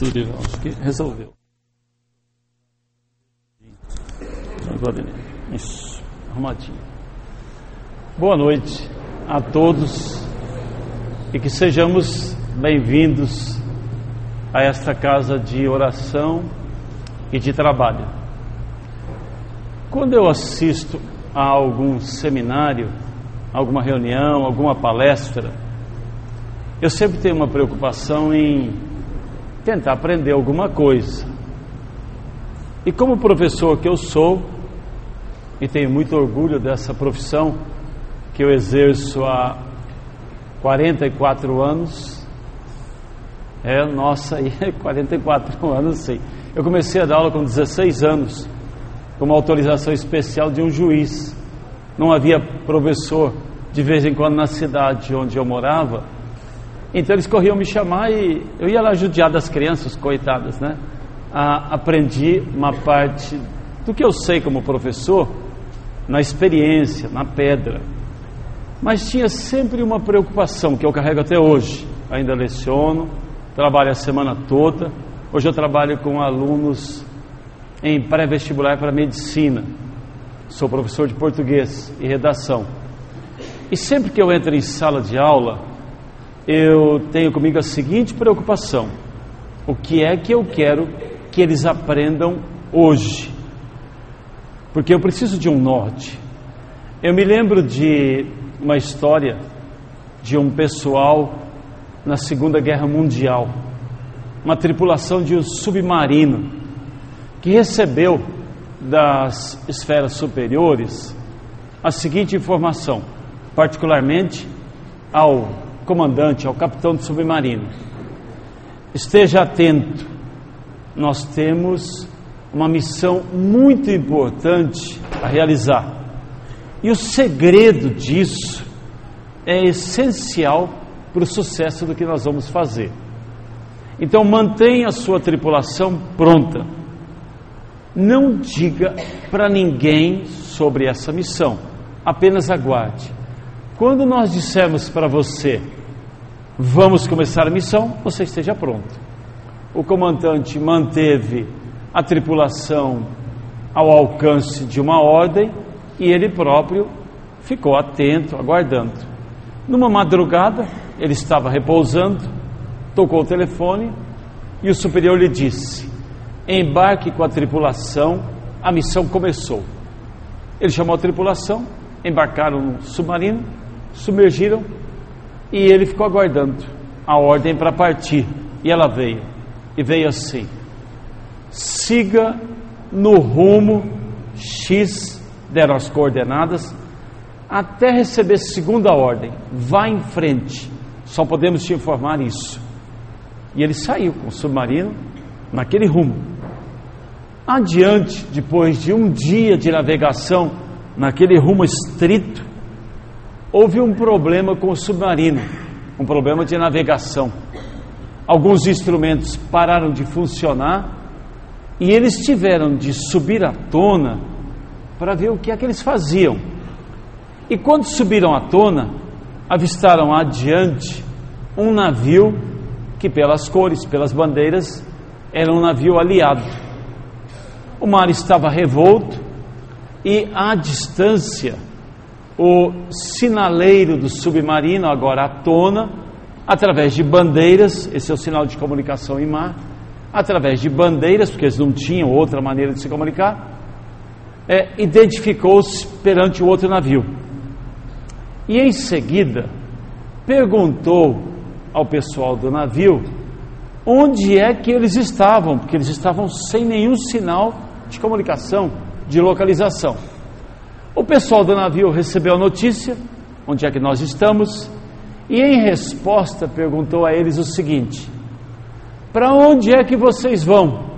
Dorival, acho que resolveu. Isso, arrumadinho. Boa noite a todos e que sejamos bem-vindos a esta casa de oração e de trabalho. Quando eu assisto a algum seminário, alguma reunião, alguma palestra, eu sempre tenho uma preocupação em tentar aprender alguma coisa. E como professor que eu sou, e tenho muito orgulho dessa profissão que eu exerço há 44 anos, é, nossa, aí 44 anos, sim. Eu comecei a dar aula com 16 anos, com uma autorização especial de um juiz. Não havia professor de vez em quando na cidade onde eu morava, então eles corriam me chamar e eu ia lá judiar das crianças, coitadas, né? Ah, aprendi uma parte do que eu sei como professor, na experiência, na pedra. Mas tinha sempre uma preocupação que eu carrego até hoje. Ainda leciono, trabalho a semana toda. Hoje eu trabalho com alunos em pré-vestibular para medicina. Sou professor de português e redação. E sempre que eu entro em sala de aula, eu tenho comigo a seguinte preocupação: o que é que eu quero que eles aprendam hoje? Porque eu preciso de um norte. Eu me lembro de uma história de um pessoal na Segunda Guerra Mundial, uma tripulação de um submarino que recebeu das esferas superiores a seguinte informação, particularmente ao comandante, ao capitão do submarino: esteja atento, nós temos uma missão muito importante a realizar. E o segredo disso é essencial para o sucesso do que nós vamos fazer. Então mantenha a sua tripulação pronta. Não diga para ninguém sobre essa missão, apenas aguarde. Quando nós dissermos para você, vamos começar a missão, você esteja pronto. O comandante manteve a tripulação ao alcance de uma ordem e ele próprio ficou atento, aguardando. Numa madrugada, ele estava repousando, tocou o telefone e o superior lhe disse: embarque com a tripulação, a missão começou. Ele chamou a tripulação, embarcaram no submarino, submergiram e ele ficou aguardando a ordem para partir. E ela veio. E veio assim: siga no rumo X, deram as coordenadas, até receber segunda ordem. Vá em frente. Só podemos te informar isso. E ele saiu com o submarino naquele rumo. Adiante, depois de um dia de navegação naquele rumo estrito, houve um problema com o submarino, um problema de navegação. Alguns instrumentos pararam de funcionar e eles tiveram de subir à tona para ver o que é que eles faziam. E quando subiram à tona, avistaram adiante um navio que, pelas cores, pelas bandeiras, era um navio aliado. O mar estava revolto e à distância o sinaleiro do submarino, agora à tona, através de bandeiras, esse é o sinal de comunicação em mar, através de bandeiras, porque eles não tinham outra maneira de se comunicar, é, identificou-se perante o outro navio. E em seguida perguntou ao pessoal do navio onde é que eles estavam, porque eles estavam sem nenhum sinal de comunicação, de localização. O pessoal do navio recebeu a notícia, onde é que nós estamos, e em resposta perguntou a eles o seguinte: Para onde é que vocês vão?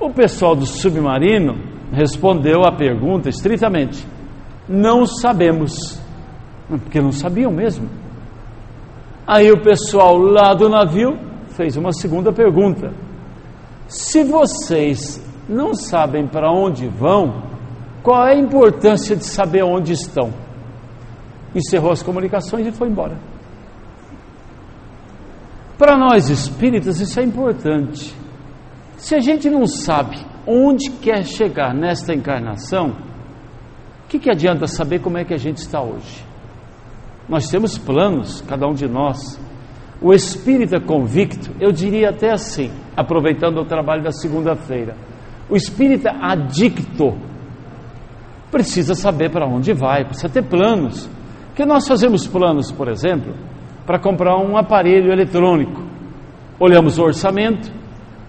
O pessoal do submarino respondeu a pergunta estritamente: Não sabemos, porque não sabiam mesmo. Aí o pessoal lá do navio fez uma segunda pergunta: Se vocês não sabem para onde vão, qual é a importância de saber onde estão? Encerrou as comunicações e foi embora. Para nós espíritas, isso é importante. Se a gente não sabe onde quer chegar nesta encarnação, o que, que adianta saber como é que a gente está hoje? Nós temos planos, cada um de nós. O espírita convicto, eu diria até assim, aproveitando o trabalho da segunda-feira, o espírita adicto precisa saber para onde vai, precisa ter planos. Porque nós fazemos planos, por exemplo, para comprar um aparelho eletrônico. Olhamos o orçamento,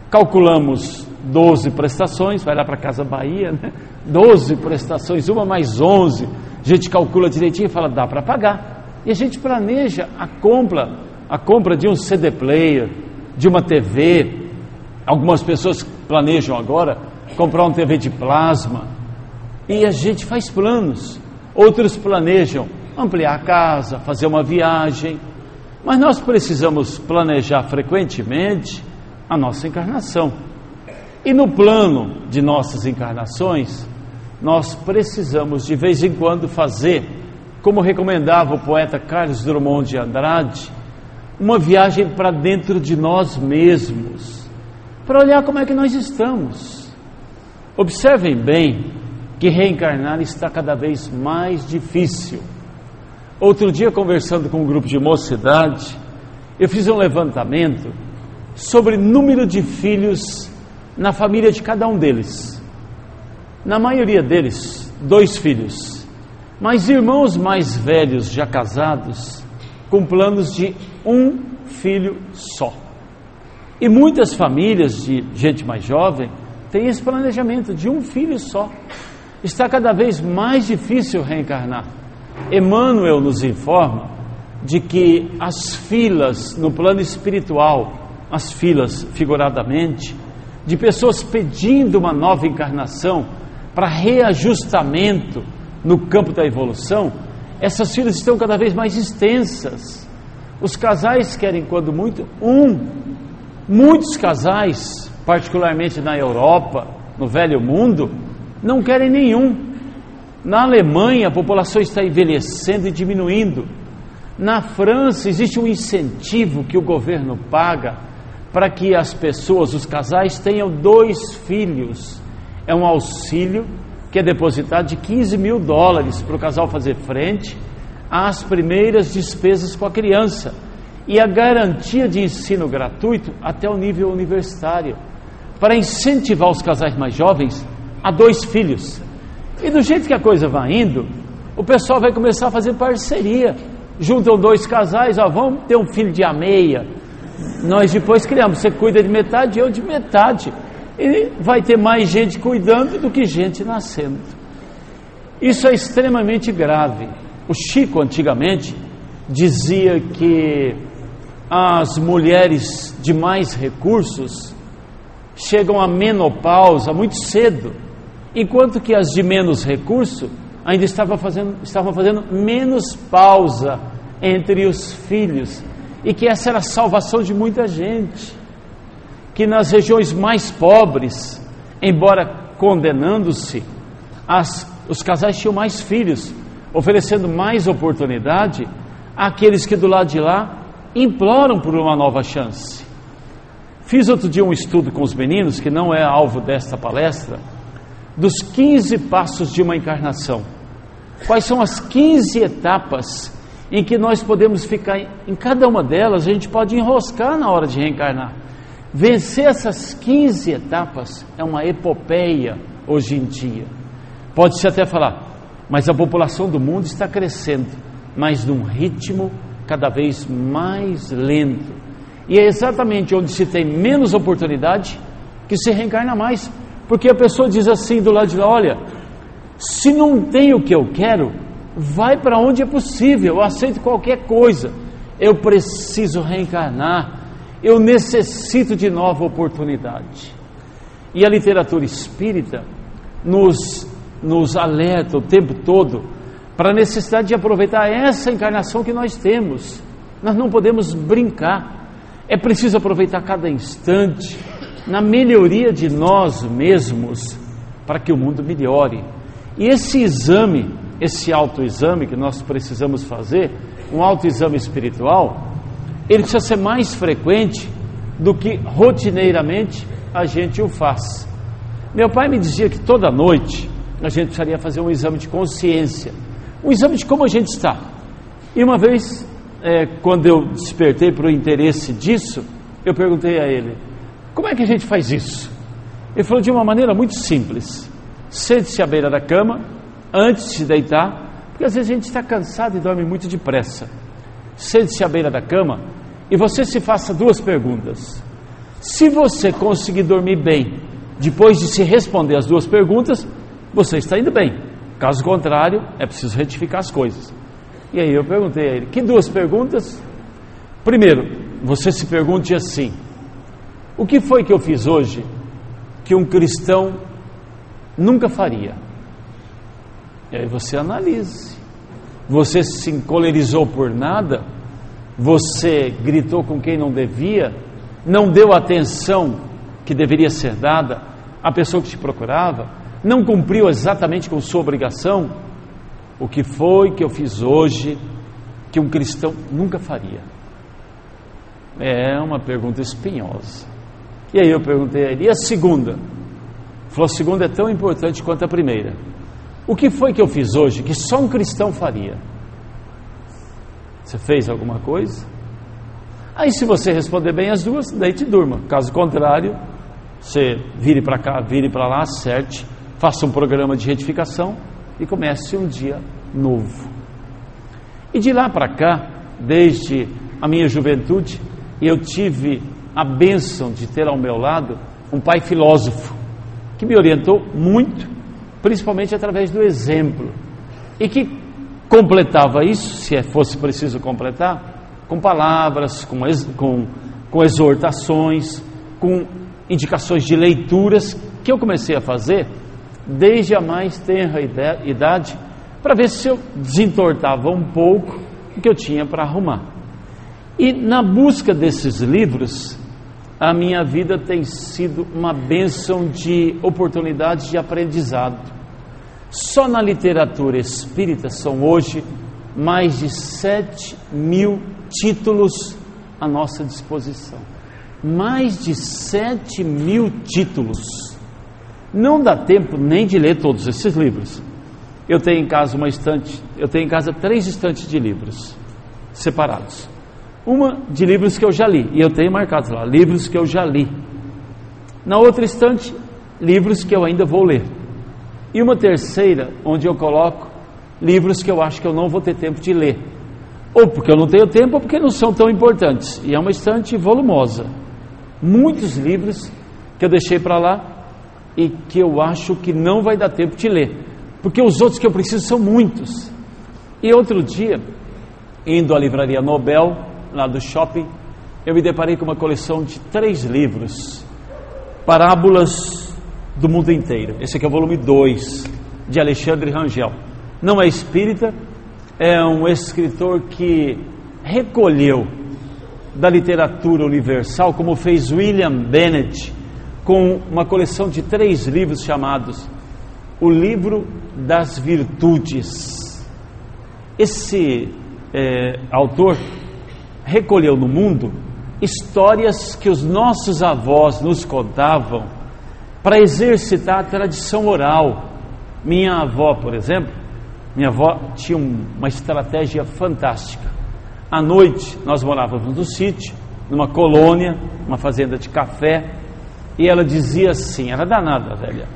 calculamos 12 prestações, vai lá para Casa Bahia, né? 12 prestações, uma mais 11. A gente calcula direitinho e fala, dá para pagar. E a gente planeja a compra, a compra de um CD player, de uma TV. Algumas pessoas planejam agora comprar uma TV de plasma. E a gente faz planos. Outros planejam ampliar a casa, fazer uma viagem. Mas nós precisamos planejar frequentemente a nossa encarnação. E no plano de nossas encarnações, nós precisamos de vez em quando fazer como recomendava o poeta Carlos Drummond de Andrade, uma viagem para dentro de nós mesmos, para olhar como é que nós estamos. Observem bem que reencarnar está cada vez mais difícil. Outro dia, conversando com um grupo de mocidade, eu fiz um levantamento sobre número de filhos na família de cada um deles. Na maioria deles, dois filhos. Mas irmãos mais velhos, já casados, com planos de um filho só. E muitas famílias de gente mais jovem têm esse planejamento de um filho só. Está cada vez mais difícil reencarnar. Emmanuel nos informa de que as filas no plano espiritual, as filas figuradamente, de pessoas pedindo uma nova encarnação para reajustamento no campo da evolução, essas filas estão cada vez mais extensas. Os casais querem, quando muito, um. Muitos casais, particularmente na Europa, no velho mundo, não querem nenhum. Na Alemanha, a população está envelhecendo e diminuindo. Na França, existe um incentivo que o governo paga para que as pessoas, os casais, tenham dois filhos. É um auxílio que é depositado de 15 mil dólares para o casal fazer frente às primeiras despesas com a criança e a garantia de ensino gratuito até o nível universitário, para incentivar os casais mais jovens a dois filhos. E do jeito que a coisa vai indo, o pessoal vai começar a fazer parceria. Juntam dois casais, ó, vamos ter um filho de a meia. Nós depois criamos, você cuida de metade, eu de metade e vai ter mais gente cuidando do que gente nascendo. Isso é extremamente grave. O Chico, antigamente, dizia que as mulheres de mais recursos chegam à menopausa muito cedo, enquanto que as de menos recurso ainda estavam fazendo, estavam fazendo menos pausa entre os filhos, e que essa era a salvação de muita gente que nas regiões mais pobres, embora condenando-se, os casais tinham mais filhos, oferecendo mais oportunidade àqueles que do lado de lá imploram por uma nova chance. Fiz outro dia um estudo com os meninos, que não é alvo desta palestra, dos 15 passos de uma encarnação. Quais são as 15 etapas em que nós podemos ficar em cada uma delas, a gente pode enroscar na hora de reencarnar. Vencer essas 15 etapas é uma epopeia hoje em dia. Pode-se até falar, mas a população do mundo está crescendo, mas num ritmo cada vez mais lento. E é exatamente onde se tem menos oportunidade que se reencarna mais. Porque a pessoa diz assim do lado de lá: olha, se não tem o que eu quero, vai para onde é possível, eu aceito qualquer coisa. Eu preciso reencarnar eu necessito de nova oportunidade. E a literatura espírita nos, nos alerta o tempo todo para a necessidade de aproveitar essa encarnação que nós temos. Nós não podemos brincar, é preciso aproveitar cada instante na melhoria de nós mesmos para que o mundo melhore. E esse exame, esse autoexame que nós precisamos fazer, um autoexame espiritual, ele precisa ser mais frequente do que rotineiramente a gente o faz. Meu pai me dizia que toda noite a gente precisaria fazer um exame de consciência, um exame de como a gente está. E uma vez, é, quando eu despertei para o interesse disso, eu perguntei a ele: como é que a gente faz isso? Ele falou de uma maneira muito simples: sente-se à beira da cama, antes de se deitar, porque às vezes a gente está cansado e dorme muito depressa. Sente-se à beira da cama e você se faça duas perguntas. Se você conseguir dormir bem, depois de se responder as duas perguntas, você está indo bem. Caso contrário, é preciso retificar as coisas. E aí eu perguntei a ele: que duas perguntas? Primeiro, você se pergunte assim: o que foi que eu fiz hoje que um cristão nunca faria? E aí você analise. Você se encolerizou por nada? Você gritou com quem não devia? Não deu atenção que deveria ser dada à pessoa que te procurava? Não cumpriu exatamente com sua obrigação? O que foi que eu fiz hoje que um cristão nunca faria? É uma pergunta espinhosa. E aí eu perguntei a ele, e a segunda? Falou, a segunda é tão importante quanto a primeira. O que foi que eu fiz hoje que só um cristão faria? Você fez alguma coisa? Aí, se você responder bem as duas, deite e durma. Caso contrário, você vire para cá, vire para lá, acerte, faça um programa de retificação e comece um dia novo. E de lá para cá, desde a minha juventude, eu tive a bênção de ter ao meu lado um pai filósofo que me orientou muito principalmente através do exemplo, e que completava isso, se fosse preciso completar, com palavras, com, ex, com, com exortações, com indicações de leituras que eu comecei a fazer desde a mais tenra idade, para ver se eu desentortava um pouco o que eu tinha para arrumar. E na busca desses livros, a minha vida tem sido uma bênção de oportunidades de aprendizado. Só na literatura espírita são hoje mais de 7 mil títulos à nossa disposição. Mais de 7 mil títulos. Não dá tempo nem de ler todos esses livros. Eu tenho em casa uma estante, eu tenho em casa três estantes de livros separados. Uma de livros que eu já li, e eu tenho marcados lá, livros que eu já li. Na outra estante, livros que eu ainda vou ler. E uma terceira, onde eu coloco livros que eu acho que eu não vou ter tempo de ler. Ou porque eu não tenho tempo, ou porque não são tão importantes. E é uma estante volumosa. Muitos livros que eu deixei para lá e que eu acho que não vai dar tempo de ler. Porque os outros que eu preciso são muitos. E outro dia, indo à livraria Nobel, lá do shopping, eu me deparei com uma coleção de três livros, parábolas do mundo inteiro. Esse aqui é o volume 2 de Alexandre Rangel. Não é espírita, é um escritor que recolheu da literatura universal, como fez William Bennett, com uma coleção de três livros chamados O Livro das Virtudes. Esse é, autor recolheu no mundo histórias que os nossos avós nos contavam para exercitar a tradição oral. Minha avó, por exemplo, minha avó tinha uma estratégia fantástica. À noite, nós morávamos no sítio, numa colônia, uma fazenda de café, e ela dizia assim: era danada, velha.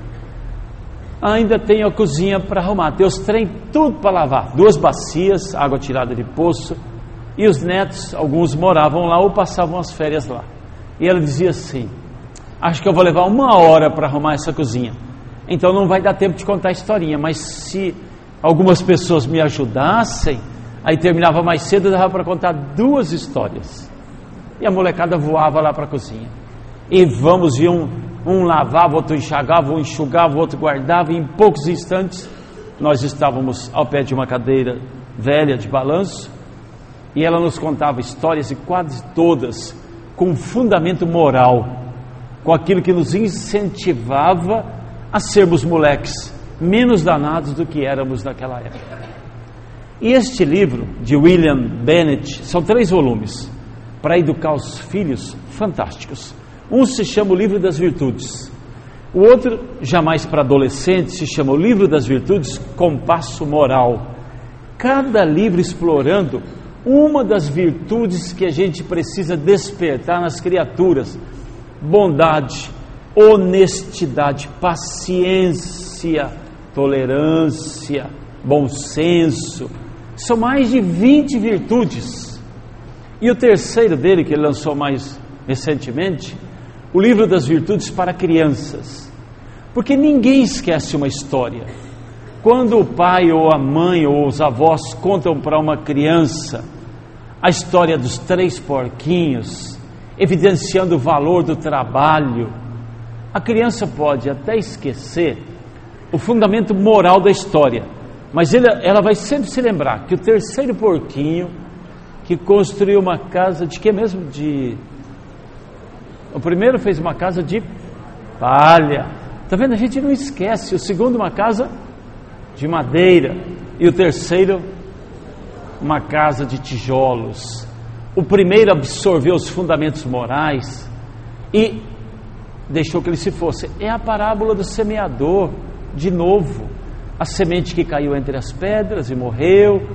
Ainda tenho a cozinha para arrumar, tem trem tudo para lavar, duas bacias, água tirada de poço, e os netos, alguns moravam lá ou passavam as férias lá. E ela dizia assim: acho que eu vou levar uma hora para arrumar essa cozinha. Então não vai dar tempo de contar a historinha, mas se algumas pessoas me ajudassem, aí terminava mais cedo, dava para contar duas histórias. E a molecada voava lá para a cozinha. E vamos, e um, um lavava, outro enxagava, um enxugava, outro guardava, e em poucos instantes nós estávamos ao pé de uma cadeira velha de balanço, e ela nos contava histórias, e quase todas com fundamento moral com aquilo que nos incentivava a sermos moleques menos danados do que éramos naquela época. E este livro de William Bennett são três volumes. para educar os filhos fantásticos. Um se chama o Livro das Virtudes. O outro, jamais para adolescentes, se chama o Livro das Virtudes Compasso Moral. Cada livro explorando uma das virtudes que a gente precisa despertar nas criaturas: bondade, honestidade, paciência, tolerância, bom senso. São mais de 20 virtudes. E o terceiro dele, que ele lançou mais recentemente, o livro das virtudes para crianças. Porque ninguém esquece uma história. Quando o pai ou a mãe ou os avós contam para uma criança a história dos três porquinhos, evidenciando o valor do trabalho, a criança pode até esquecer o fundamento moral da história, mas ela vai sempre se lembrar que o terceiro porquinho que construiu uma casa de que mesmo? De. O primeiro fez uma casa de palha. Está vendo? A gente não esquece. O segundo, uma casa de madeira. E o terceiro, uma casa de tijolos. O primeiro absorveu os fundamentos morais e deixou que ele se fosse. É a parábola do semeador, de novo. A semente que caiu entre as pedras e morreu,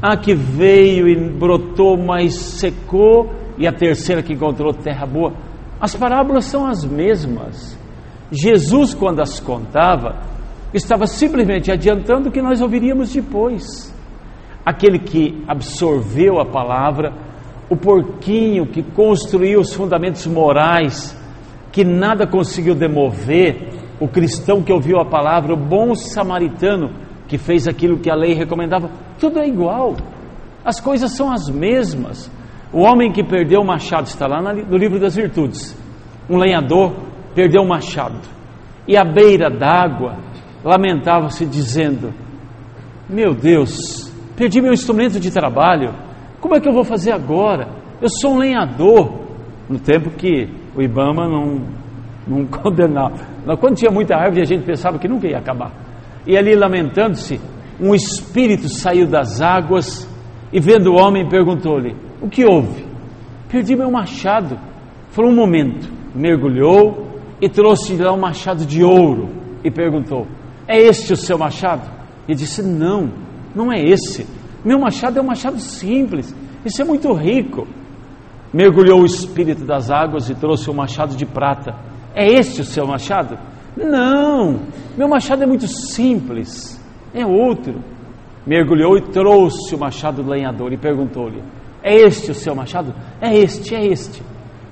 a que veio e brotou, mas secou, e a terceira que encontrou terra boa. As parábolas são as mesmas. Jesus, quando as contava, estava simplesmente adiantando o que nós ouviríamos depois. Aquele que absorveu a palavra, o porquinho que construiu os fundamentos morais que nada conseguiu demover o cristão que ouviu a palavra, o bom samaritano que fez aquilo que a lei recomendava, tudo é igual. As coisas são as mesmas. O homem que perdeu o machado está lá no livro das virtudes. Um lenhador perdeu o machado. E à beira d'água lamentava-se dizendo: Meu Deus, perdi meu instrumento de trabalho. Como é que eu vou fazer agora? Eu sou um lenhador. No tempo que o Ibama não, não condenava. Quando tinha muita árvore, a gente pensava que nunca ia acabar. E ali, lamentando-se, um espírito saiu das águas e, vendo o homem, perguntou-lhe: O que houve? Perdi meu machado. Falou um momento, mergulhou e trouxe lá um machado de ouro e perguntou: É este o seu machado? E disse: Não, não é esse. Meu machado é um machado simples. Isso é muito rico mergulhou o espírito das águas e trouxe um machado de prata. É este o seu machado? Não, meu machado é muito simples, é outro. Mergulhou e trouxe o machado do lenhador e perguntou-lhe: É este o seu machado? É este, é este.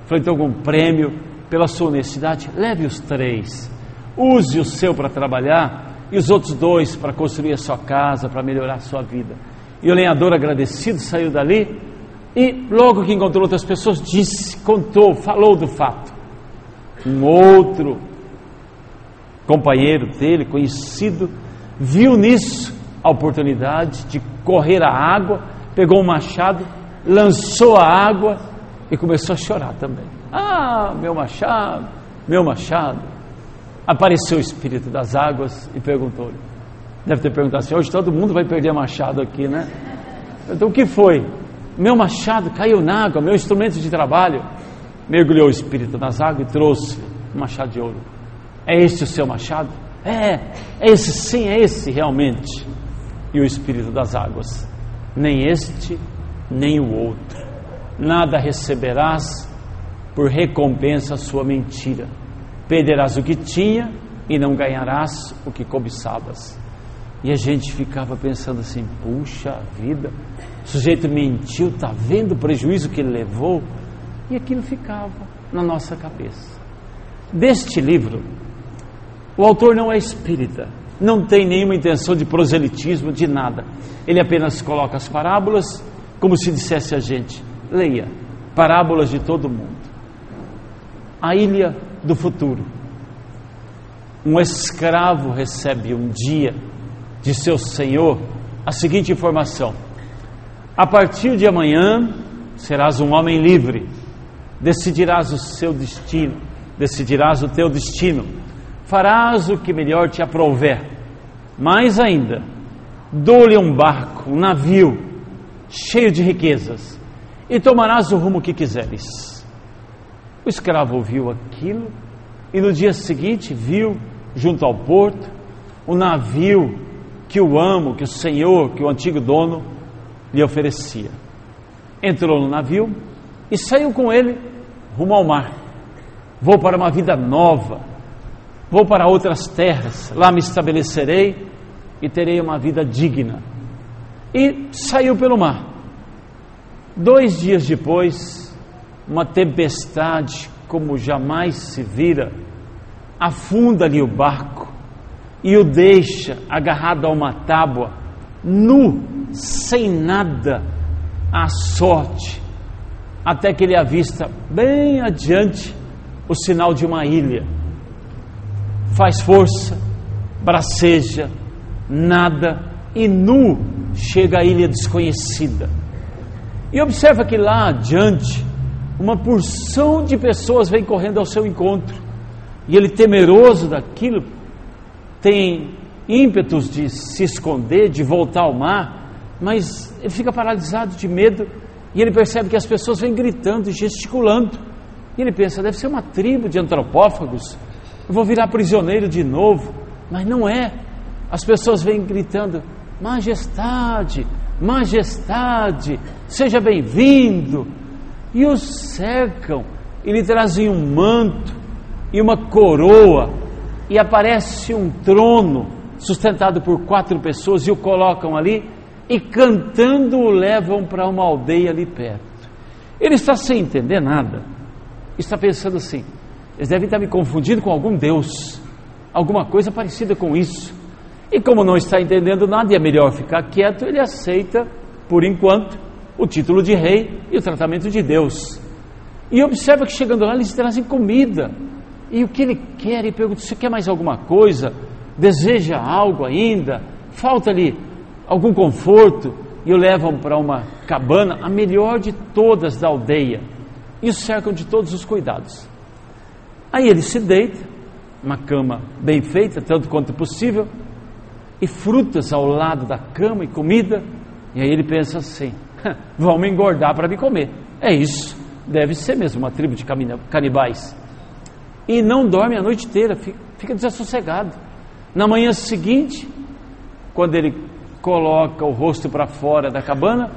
Foi então com prêmio pela sua honestidade. Leve os três, use o seu para trabalhar e os outros dois para construir a sua casa, para melhorar a sua vida. E o lenhador agradecido saiu dali e logo que encontrou outras pessoas, disse, contou, falou do fato. Um outro companheiro dele, conhecido, viu nisso a oportunidade de correr a água, pegou um machado, lançou a água e começou a chorar também. Ah, meu machado, meu machado. Apareceu o espírito das águas e perguntou-lhe. Deve ter perguntado assim: hoje todo mundo vai perder machado aqui, né? Então o que foi? meu machado caiu na água, meu instrumento de trabalho. Mergulhou o espírito nas águas e trouxe um machado de ouro. É este o seu machado? É, é esse sim, é esse realmente. E o espírito das águas, nem este, nem o outro. Nada receberás por recompensa a sua mentira. Perderás o que tinha e não ganharás o que cobiçavas. E a gente ficava pensando assim: puxa vida, o sujeito mentiu, está vendo o prejuízo que ele levou? E aquilo ficava na nossa cabeça. Deste livro, o autor não é espírita, não tem nenhuma intenção de proselitismo, de nada. Ele apenas coloca as parábolas como se dissesse a gente: leia, parábolas de todo mundo. A ilha do futuro. Um escravo recebe um dia de seu senhor a seguinte informação: A partir de amanhã serás um homem livre, decidirás o seu destino, decidirás o teu destino, farás o que melhor te aprouver. Mais ainda, dou-lhe um barco, um navio cheio de riquezas, e tomarás o rumo que quiseres. O escravo ouviu aquilo e no dia seguinte viu, junto ao porto, o navio que o amo, que o senhor, que o antigo dono lhe oferecia. Entrou no navio e saiu com ele rumo ao mar. Vou para uma vida nova, vou para outras terras, lá me estabelecerei e terei uma vida digna. E saiu pelo mar. Dois dias depois, uma tempestade como jamais se vira afunda-lhe o barco e o deixa agarrado a uma tábua, nu, sem nada, à sorte, até que ele avista bem adiante o sinal de uma ilha. Faz força, braceja, nada e nu chega à ilha desconhecida. E observa que lá adiante, uma porção de pessoas vem correndo ao seu encontro. E ele, temeroso daquilo, tem ímpetos de se esconder, de voltar ao mar, mas ele fica paralisado de medo e ele percebe que as pessoas vêm gritando e gesticulando. E ele pensa: deve ser uma tribo de antropófagos, eu vou virar prisioneiro de novo. Mas não é. As pessoas vêm gritando: Majestade, Majestade, seja bem-vindo. E o cercam e lhe trazem um manto e uma coroa e aparece um trono sustentado por quatro pessoas e o colocam ali e cantando o levam para uma aldeia ali perto. Ele está sem entender nada, está pensando assim: eles devem estar me confundindo com algum Deus, alguma coisa parecida com isso. E como não está entendendo nada e é melhor ficar quieto, ele aceita, por enquanto, o título de rei e o tratamento de Deus. E observa que chegando lá eles trazem comida e o que ele quer, e pergunta: Você quer mais alguma coisa? Deseja algo ainda? Falta-lhe algum conforto? E o levam para uma cabana, a melhor de todas da aldeia, e o cercam de todos os cuidados. Aí ele se deita, uma cama bem feita, tanto quanto possível, e frutas ao lado da cama e comida, e aí ele pensa assim: vão me engordar para me comer. É isso, deve ser mesmo uma tribo de canibais e não dorme a noite inteira, fica desassossegado. Na manhã seguinte, quando ele coloca o rosto para fora da cabana,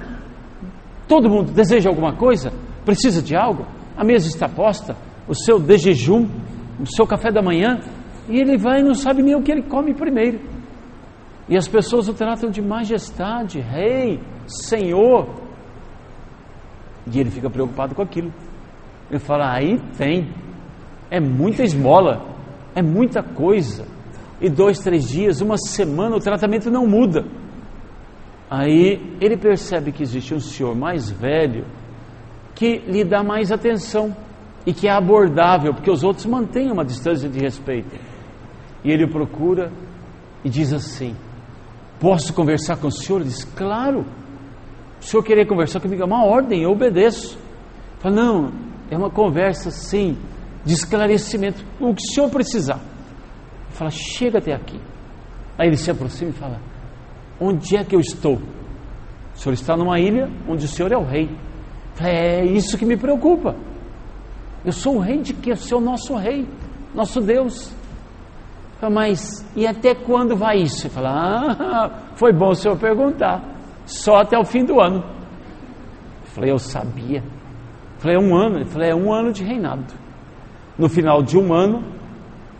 todo mundo deseja alguma coisa, precisa de algo, a mesa está posta, o seu de jejum, o seu café da manhã, e ele vai e não sabe nem o que ele come primeiro. E as pessoas o tratam de majestade, rei, senhor. E ele fica preocupado com aquilo. Ele fala: aí tem, é muita esmola, é muita coisa. E dois, três dias, uma semana, o tratamento não muda. Aí ele percebe que existe um senhor mais velho que lhe dá mais atenção e que é abordável, porque os outros mantêm uma distância de respeito. E ele procura e diz assim: Posso conversar com o senhor? Ele diz: Claro. O senhor querer conversar comigo é uma ordem, eu obedeço. Fala: Não, é uma conversa sim de esclarecimento, o que o senhor precisar. Fala, chega até aqui. Aí ele se aproxima e fala: Onde é que eu estou? O senhor está numa ilha onde o senhor é o rei. Fala, é isso que me preocupa. Eu sou o rei de quê? Eu sou o nosso rei, nosso Deus. Fala, mas e até quando vai isso? Fala, ah, foi bom o senhor perguntar. Só até o fim do ano. Eu falei, eu sabia. Eu falei, é um ano. Ele falou, é um ano de reinado. No final de um ano,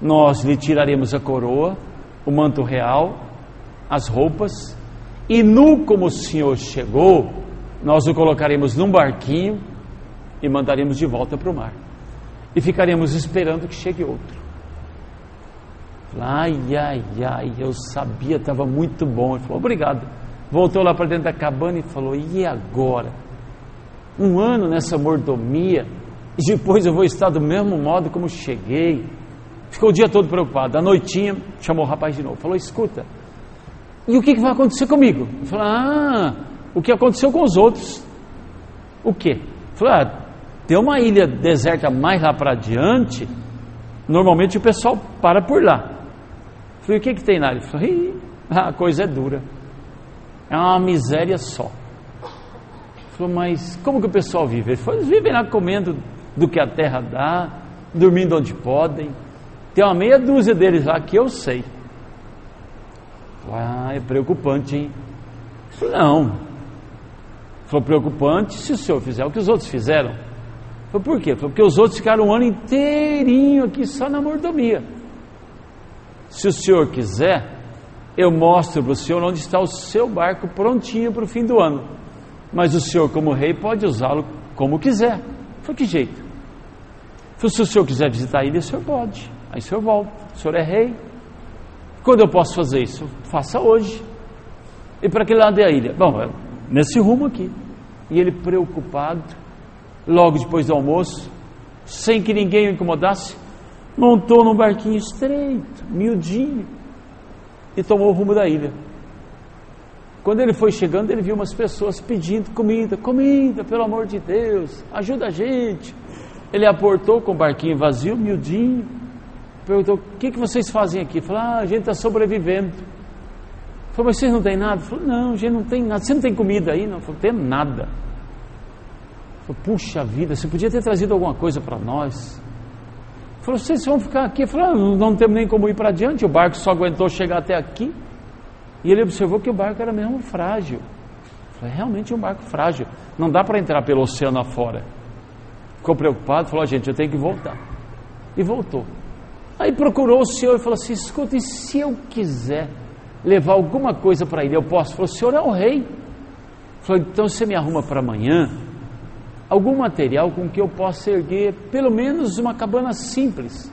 nós lhe tiraremos a coroa, o manto real, as roupas, e nu como o Senhor chegou, nós o colocaremos num barquinho e mandaremos de volta para o mar. E ficaremos esperando que chegue outro. Ai, ai, ai, eu sabia, estava muito bom. Ele falou, obrigado. Voltou lá para dentro da cabana e falou, e agora? Um ano nessa mordomia e depois eu vou estar do mesmo modo como cheguei. Ficou o dia todo preocupado. À noitinha, chamou o rapaz de novo. Falou: Escuta, e o que, vai acontecer comigo? Eu falei: Ah, o que aconteceu com os outros? O quê? Falei: Ah, tem uma ilha deserta mais lá para adiante. Normalmente o pessoal para por lá. Eu falei: O que, que tem lá? Ele falou: A coisa é dura. É uma miséria só. Falou, mas como que o pessoal vive? Ele falou, eles vivem lá comendo do que a terra dá, dormindo onde podem. Tem uma meia dúzia deles lá que eu sei. Ah, é preocupante, hein? Falei, não. Falou, preocupante se o senhor fizer o que os outros fizeram. Falei, por quê? Falou, porque os outros ficaram um ano inteirinho aqui só na mordomia. Se o senhor quiser, eu mostro para o senhor onde está o seu barco prontinho para o fim do ano. Mas o senhor, como rei, pode usá-lo como quiser. Falei, que jeito? Falei, se o senhor quiser visitar a ilha, o senhor pode. Aí o senhor volta. O senhor é rei. Quando eu posso fazer isso? Faça hoje. E para que lado é a ilha? Bom, é nesse rumo aqui. E ele preocupado, logo depois do almoço, sem que ninguém o incomodasse, montou num barquinho estreito, miudinho, e tomou o rumo da ilha. Quando ele foi chegando, ele viu umas pessoas pedindo comida, comida, pelo amor de Deus, ajuda a gente. Ele aportou com o barquinho vazio, miudinho, perguntou: O que, que vocês fazem aqui? Falou: Ah, a gente está sobrevivendo. Falou: Mas vocês não têm nada? Falou: Não, a gente não tem nada. Você não tem comida aí? Não, falou: Tem nada. Falou: Puxa vida, você podia ter trazido alguma coisa para nós. Falou: Vocês vão ficar aqui? Falou: ah, Não, não temos nem como ir para adiante. O barco só aguentou chegar até aqui. E ele observou que o barco era mesmo frágil. Falei, é realmente um barco frágil. Não dá para entrar pelo oceano afora. Ficou preocupado, falou, gente, eu tenho que voltar. E voltou. Aí procurou o senhor e falou assim: escuta, e se eu quiser levar alguma coisa para ele, eu posso? Falou, o senhor é o rei. Falou, então você me arruma para amanhã algum material com que eu possa erguer pelo menos uma cabana simples.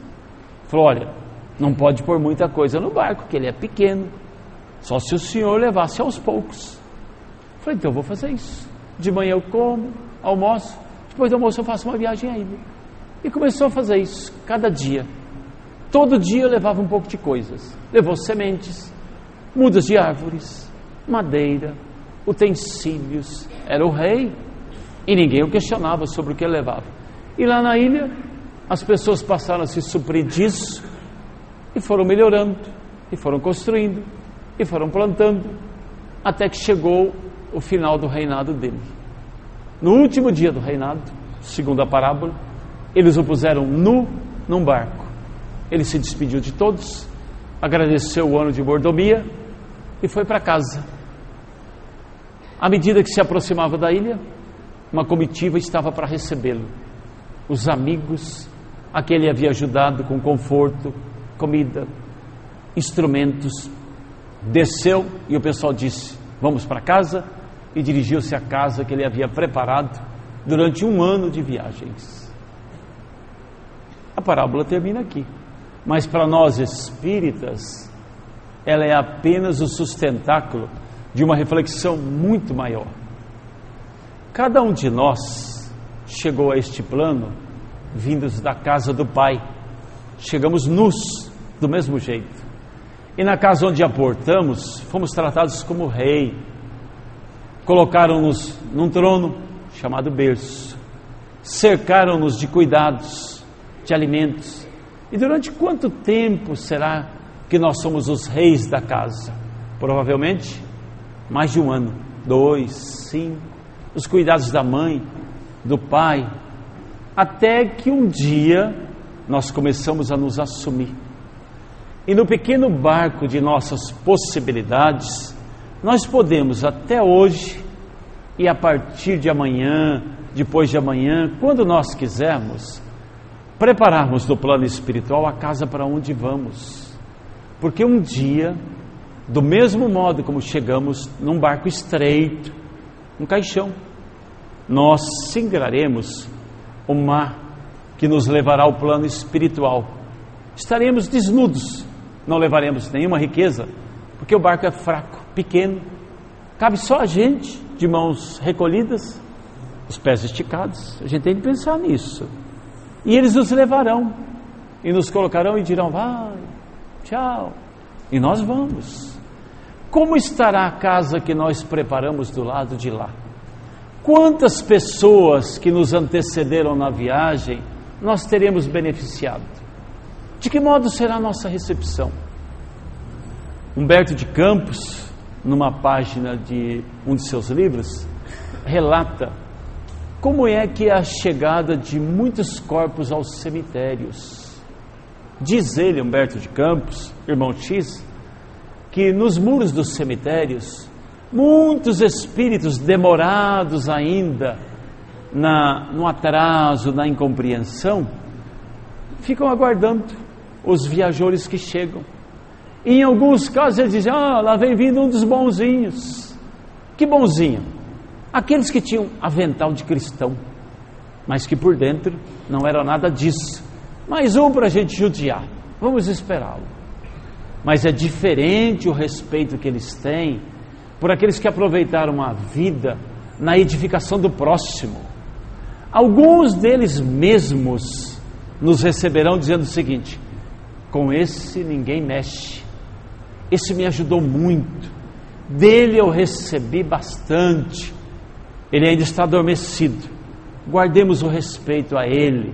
Falou, olha, não pode pôr muita coisa no barco, que ele é pequeno. Só se o senhor levasse aos poucos. Falei, então eu vou fazer isso. De manhã eu como, almoço, depois do almoço eu faço uma viagem ilha. E começou a fazer isso, cada dia. Todo dia eu levava um pouco de coisas. Levou sementes, mudas de árvores, madeira, utensílios. Era o rei. E ninguém o questionava sobre o que ele levava. E lá na ilha, as pessoas passaram a se suprir disso e foram melhorando, e foram construindo, e foram plantando, até que chegou o final do reinado dele. No último dia do reinado, segundo a parábola, eles o puseram nu num barco. Ele se despediu de todos, agradeceu o ano de mordomia e foi para casa. À medida que se aproximava da ilha, uma comitiva estava para recebê-lo. Os amigos, a que ele havia ajudado com conforto, comida, instrumentos, Desceu e o pessoal disse: Vamos para casa. E dirigiu-se à casa que ele havia preparado durante um ano de viagens. A parábola termina aqui. Mas para nós espíritas, ela é apenas o sustentáculo de uma reflexão muito maior. Cada um de nós chegou a este plano vindos da casa do Pai. Chegamos nus, do mesmo jeito. E na casa onde aportamos, fomos tratados como rei. Colocaram-nos num trono chamado berço. Cercaram-nos de cuidados, de alimentos. E durante quanto tempo será que nós somos os reis da casa? Provavelmente mais de um ano, dois, cinco. Os cuidados da mãe, do pai, até que um dia nós começamos a nos assumir e no pequeno barco de nossas possibilidades, nós podemos até hoje e a partir de amanhã, depois de amanhã, quando nós quisermos, prepararmos no plano espiritual a casa para onde vamos. Porque um dia, do mesmo modo como chegamos num barco estreito, um caixão, nós singraremos o mar que nos levará ao plano espiritual. Estaremos desnudos não levaremos nenhuma riqueza, porque o barco é fraco, pequeno, cabe só a gente, de mãos recolhidas, os pés esticados. A gente tem que pensar nisso. E eles nos levarão e nos colocarão e dirão: vai, tchau. E nós vamos. Como estará a casa que nós preparamos do lado de lá? Quantas pessoas que nos antecederam na viagem nós teremos beneficiado? De que modo será a nossa recepção? Humberto de Campos, numa página de um de seus livros, relata como é que é a chegada de muitos corpos aos cemitérios. Diz ele, Humberto de Campos, irmão X, que nos muros dos cemitérios, muitos espíritos demorados ainda na, no atraso, na incompreensão, ficam aguardando os viajores que chegam. E em alguns casos eles dizem: Ah, lá vem vindo um dos bonzinhos. Que bonzinho? Aqueles que tinham avental de cristão, mas que por dentro não era nada disso. Mais um para a gente judiar. Vamos esperá-lo. Mas é diferente o respeito que eles têm por aqueles que aproveitaram a vida na edificação do próximo. Alguns deles mesmos nos receberão dizendo o seguinte: com esse ninguém mexe, esse me ajudou muito, dele eu recebi bastante, ele ainda está adormecido, guardemos o respeito a ele,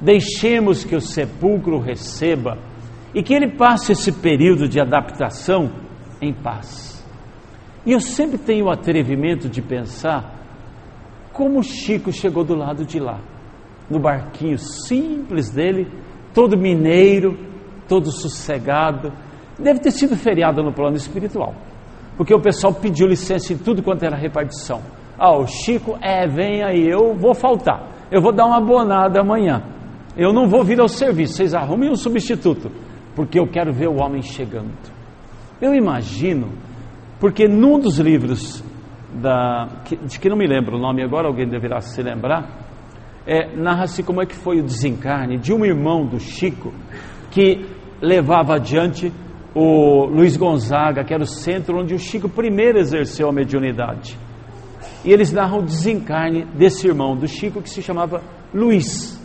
deixemos que o sepulcro receba e que ele passe esse período de adaptação em paz. E eu sempre tenho o atrevimento de pensar como Chico chegou do lado de lá, no barquinho simples dele, todo mineiro, todo sossegado. Deve ter sido feriado no plano espiritual, porque o pessoal pediu licença em tudo quanto era repartição. Ah, o Chico, é, vem aí, eu vou faltar, eu vou dar uma abonada amanhã, eu não vou vir ao serviço, vocês arrumem um substituto porque eu quero ver o homem chegando. Eu imagino, porque num dos livros da, de que não me lembro o nome agora, alguém deverá se lembrar, é, narra-se como é que foi o desencarne de um irmão do Chico que levava adiante o Luiz Gonzaga, que era o centro onde o Chico primeiro exerceu a mediunidade. E eles narram o desencarne desse irmão do Chico que se chamava Luiz.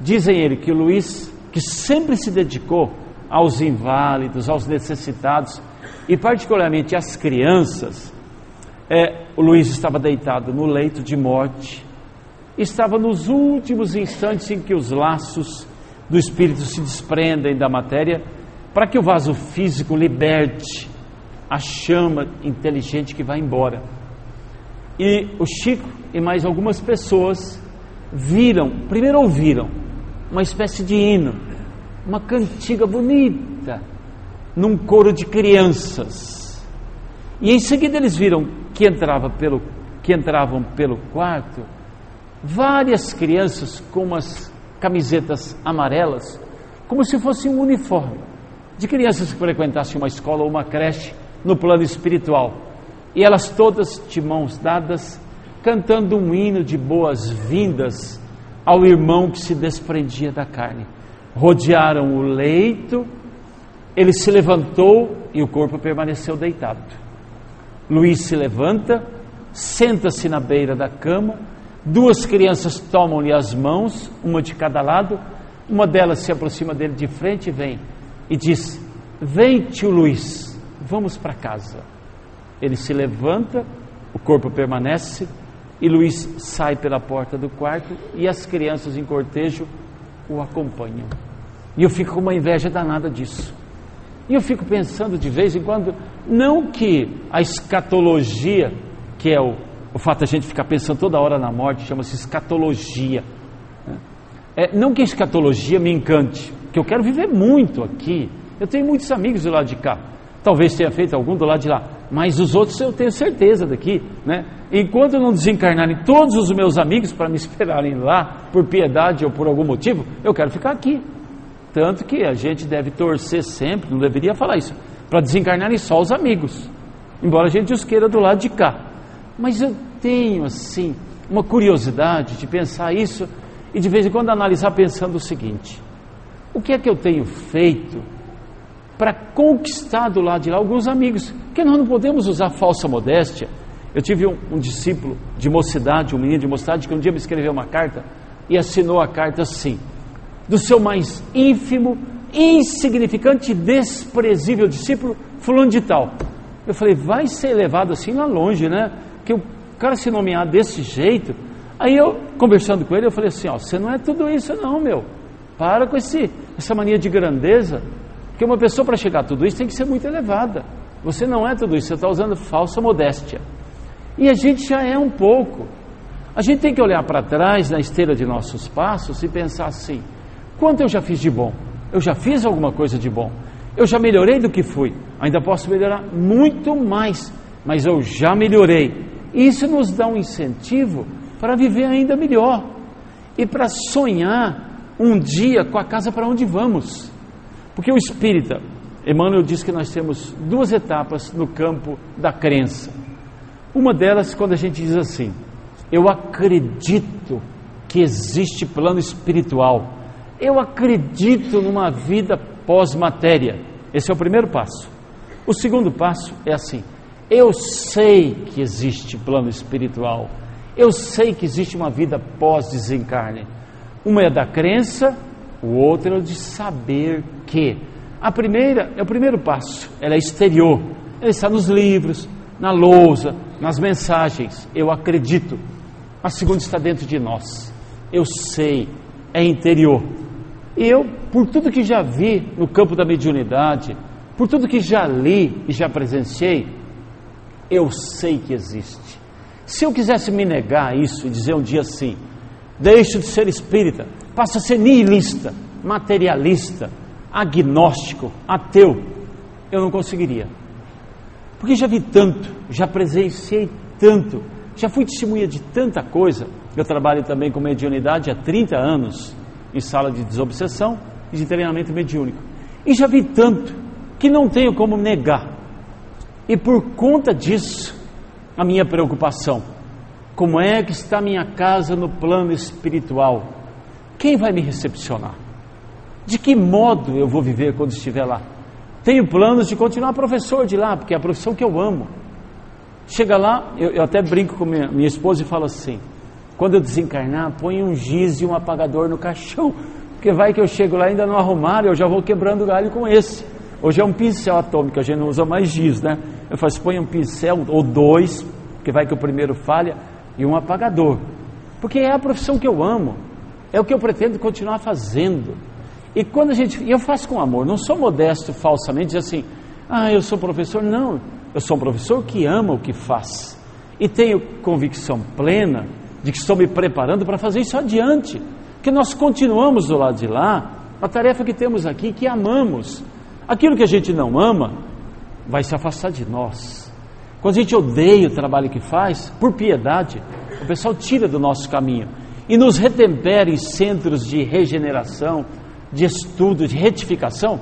Dizem ele que Luiz que sempre se dedicou aos inválidos, aos necessitados e, particularmente, às crianças, é, o Luiz estava deitado no leito de morte, estava nos últimos instantes em que os laços do espírito se desprendem da matéria, para que o vaso físico liberte a chama inteligente que vai embora. E o Chico e mais algumas pessoas viram, primeiro ouviram uma espécie de hino, uma cantiga bonita, num coro de crianças. E em seguida eles viram que, entrava pelo, que entravam pelo quarto várias crianças com umas camisetas amarelas, como se fosse um uniforme, de crianças que frequentassem uma escola ou uma creche no plano espiritual. E elas todas de mãos dadas, cantando um hino de boas-vindas ao irmão que se desprendia da carne. Rodearam o leito, ele se levantou e o corpo permaneceu deitado. Luiz se levanta, senta-se na beira da cama, duas crianças tomam-lhe as mãos, uma de cada lado, uma delas se aproxima dele de frente e vem e diz: Vem, tio Luiz, vamos para casa. Ele se levanta, o corpo permanece e Luiz sai pela porta do quarto e as crianças em cortejo o acompanham. E eu fico com uma inveja danada disso. E eu fico pensando de vez em quando, não que a escatologia, que é o, o fato da gente ficar pensando toda hora na morte, chama-se escatologia. Né? É, não que a escatologia me encante, que eu quero viver muito aqui. Eu tenho muitos amigos do lado de cá. Talvez tenha feito algum do lado de lá mas os outros eu tenho certeza daqui, né? Enquanto não desencarnarem todos os meus amigos para me esperarem lá, por piedade ou por algum motivo, eu quero ficar aqui. Tanto que a gente deve torcer sempre, não deveria falar isso, para desencarnarem só os amigos, embora a gente os queira do lado de cá. Mas eu tenho, assim, uma curiosidade de pensar isso e de vez em quando analisar pensando o seguinte: o que é que eu tenho feito para conquistar do lado de lá alguns amigos, porque nós não podemos usar falsa modéstia. Eu tive um, um, discípulo de mocidade, um menino de mocidade, que um dia me escreveu uma carta e assinou a carta assim: do seu mais ínfimo, insignificante, desprezível discípulo, fulano de tal. Eu falei, vai ser levado assim lá longe, né? Que o cara se nomear desse jeito. Aí eu, conversando com ele, eu falei assim: ó, você não é tudo isso, não, meu. Para com esse, essa mania de grandeza. Porque uma pessoa para chegar a tudo isso tem que ser muito elevada. Você não é tudo isso, você está usando falsa modéstia. E a gente já é um pouco. A gente tem que olhar para trás na esteira de nossos passos e pensar assim: quanto eu já fiz de bom? Eu já fiz alguma coisa de bom? Eu já melhorei do que fui? Ainda posso melhorar muito mais, mas eu já melhorei. Isso nos dá um incentivo para viver ainda melhor e para sonhar um dia com a casa para onde vamos. Porque o espírita, Emmanuel diz que nós temos duas etapas no campo da crença. Uma delas, quando a gente diz assim: Eu acredito que existe plano espiritual, eu acredito numa vida pós-matéria. Esse é o primeiro passo. O segundo passo é assim: Eu sei que existe plano espiritual, eu sei que existe uma vida pós-desencarne. Uma é da crença, o outro é o de saber que. A primeira é o primeiro passo, ela é exterior, ela está nos livros, na lousa, nas mensagens. Eu acredito. A segunda está dentro de nós. Eu sei, é interior. E eu, por tudo que já vi no campo da mediunidade, por tudo que já li e já presenciei, eu sei que existe. Se eu quisesse me negar isso e dizer um dia assim, deixo de ser espírita, passo a ser nihilista, materialista, agnóstico, ateu, eu não conseguiria. Porque já vi tanto, já presenciei tanto, já fui testemunha de tanta coisa. Eu trabalho também com mediunidade há 30 anos, em sala de desobsessão e de treinamento mediúnico. E já vi tanto que não tenho como negar. E por conta disso, a minha preocupação: como é que está minha casa no plano espiritual? Quem vai me recepcionar? De que modo eu vou viver quando estiver lá? Tenho planos de continuar professor de lá, porque é a profissão que eu amo. Chega lá, eu, eu até brinco com minha, minha esposa e falo assim: quando eu desencarnar, põe um giz e um apagador no caixão, porque vai que eu chego lá ainda não arrumaram, eu já vou quebrando galho com esse. Hoje é um pincel atômico, a gente não usa mais giz, né? Eu faço, põe um pincel ou dois, porque vai que o primeiro falha, e um apagador. Porque é a profissão que eu amo, é o que eu pretendo continuar fazendo. E quando a gente. E eu faço com amor, não sou modesto falsamente, dizer assim, ah, eu sou professor. Não, eu sou um professor que ama o que faz. E tenho convicção plena de que estou me preparando para fazer isso adiante. Que nós continuamos do lado de lá a tarefa que temos aqui, que amamos. Aquilo que a gente não ama vai se afastar de nós. Quando a gente odeia o trabalho que faz, por piedade, o pessoal tira do nosso caminho e nos retempera em centros de regeneração, de estudo, de retificação,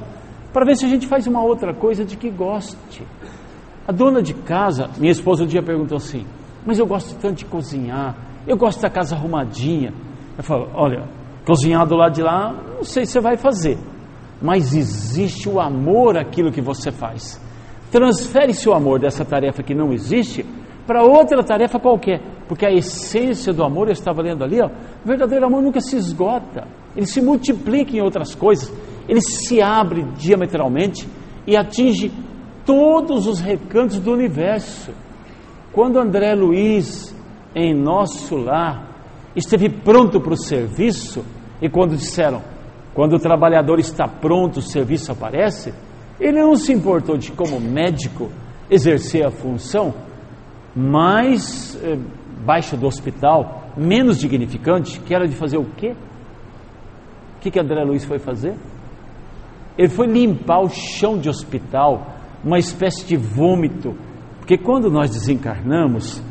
para ver se a gente faz uma outra coisa de que goste. A dona de casa, minha esposa um dia perguntou assim: Mas eu gosto tanto de cozinhar, eu gosto da casa arrumadinha. Eu falo: Olha, cozinhar do lado de lá, não sei se você vai fazer, mas existe o amor àquilo que você faz. Transfere seu amor dessa tarefa que não existe para outra tarefa qualquer, porque a essência do amor, eu estava lendo ali, ó, o verdadeiro amor nunca se esgota. Ele se multiplica em outras coisas, ele se abre diametralmente e atinge todos os recantos do universo. Quando André Luiz, em nosso lar, esteve pronto para o serviço, e quando disseram, quando o trabalhador está pronto, o serviço aparece, ele não se importou de, como médico, exercer a função mais eh, baixa do hospital, menos dignificante, que era de fazer o quê? que, que André Luiz foi fazer? Ele foi limpar o chão de hospital, uma espécie de vômito, porque quando nós desencarnamos,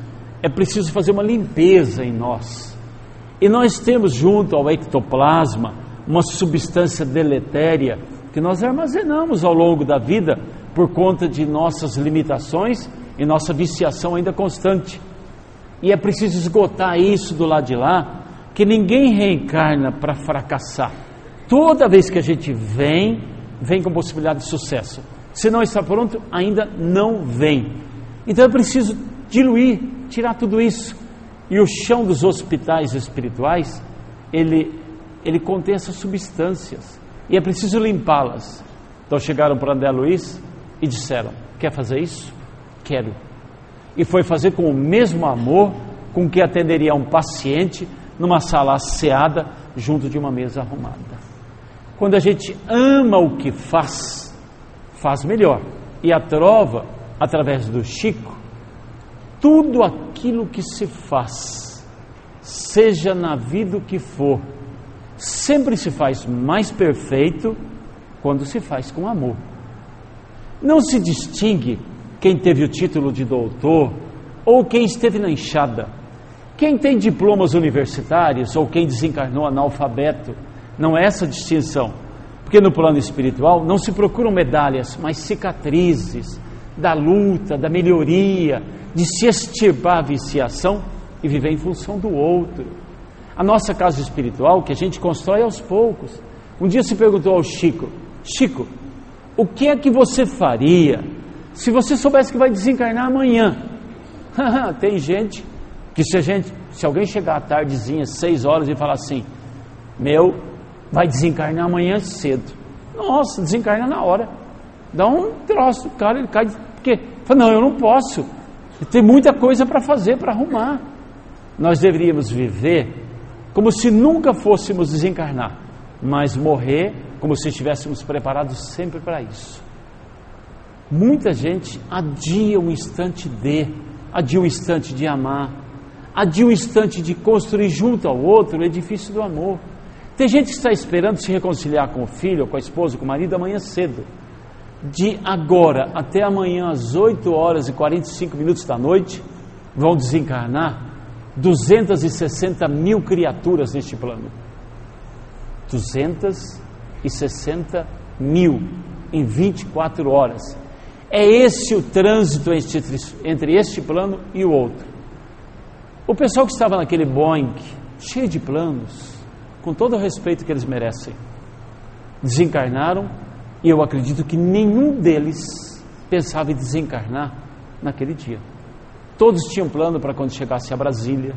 é preciso fazer uma limpeza em nós. E nós temos junto ao ectoplasma uma substância deletéria que nós armazenamos ao longo da vida por conta de nossas limitações e nossa viciação ainda constante. E é preciso esgotar isso do lado de lá que ninguém reencarna para fracassar. Toda vez que a gente vem, vem com possibilidade de sucesso. Se não está pronto, ainda não vem. Então é preciso diluir, tirar tudo isso. E o chão dos hospitais espirituais, ele, ele contém essas substâncias. E é preciso limpá-las. Então chegaram para André Luiz e disseram: Quer fazer isso? Quero. E foi fazer com o mesmo amor com que atenderia um paciente numa sala asseada, junto de uma mesa arrumada. Quando a gente ama o que faz, faz melhor. E a trova, através do Chico, tudo aquilo que se faz, seja na vida o que for, sempre se faz mais perfeito quando se faz com amor. Não se distingue quem teve o título de doutor ou quem esteve na enxada, quem tem diplomas universitários ou quem desencarnou analfabeto. Não é essa distinção. Porque no plano espiritual não se procuram medalhas, mas cicatrizes da luta, da melhoria, de se extirpar a viciação e viver em função do outro. A nossa casa espiritual, que a gente constrói aos poucos. Um dia se perguntou ao Chico: Chico, o que é que você faria se você soubesse que vai desencarnar amanhã? Tem gente que se gente, se alguém chegar à tardezinha, seis horas e falar assim, meu, vai desencarnar amanhã cedo. Nossa, desencarna na hora. Dá um troço, o cara ele cai. Por quê? Fala, não, eu não posso. Tem muita coisa para fazer, para arrumar. Nós deveríamos viver como se nunca fôssemos desencarnar, mas morrer como se estivéssemos preparados sempre para isso. Muita gente adia o instante de, adia o instante de amar, adia o instante de construir junto ao outro o edifício do amor. Tem gente que está esperando se reconciliar com o filho, com a esposa, com o marido amanhã cedo. De agora até amanhã, às 8 horas e 45 minutos da noite, vão desencarnar 260 mil criaturas neste plano. 260 mil em 24 horas. É esse o trânsito entre este plano e o outro. O pessoal que estava naquele Boeing, cheio de planos, com todo o respeito que eles merecem, desencarnaram e eu acredito que nenhum deles pensava em desencarnar naquele dia. Todos tinham plano para quando chegassem a Brasília,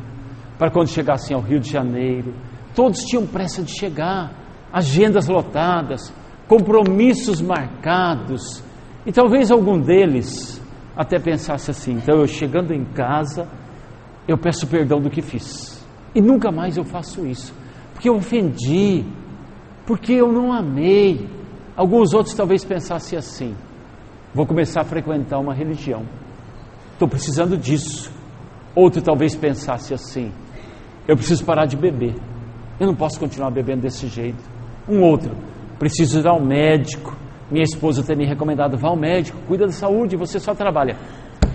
para quando chegassem ao Rio de Janeiro, todos tinham pressa de chegar, agendas lotadas, compromissos marcados, e talvez algum deles até pensasse assim: então eu chegando em casa, eu peço perdão do que fiz, e nunca mais eu faço isso porque eu ofendi, porque eu não amei. Alguns outros talvez pensassem assim: vou começar a frequentar uma religião, estou precisando disso. Outro talvez pensasse assim: eu preciso parar de beber, eu não posso continuar bebendo desse jeito. Um outro, preciso ir ao médico. Minha esposa tem me recomendado: vá ao médico, cuida da saúde, você só trabalha.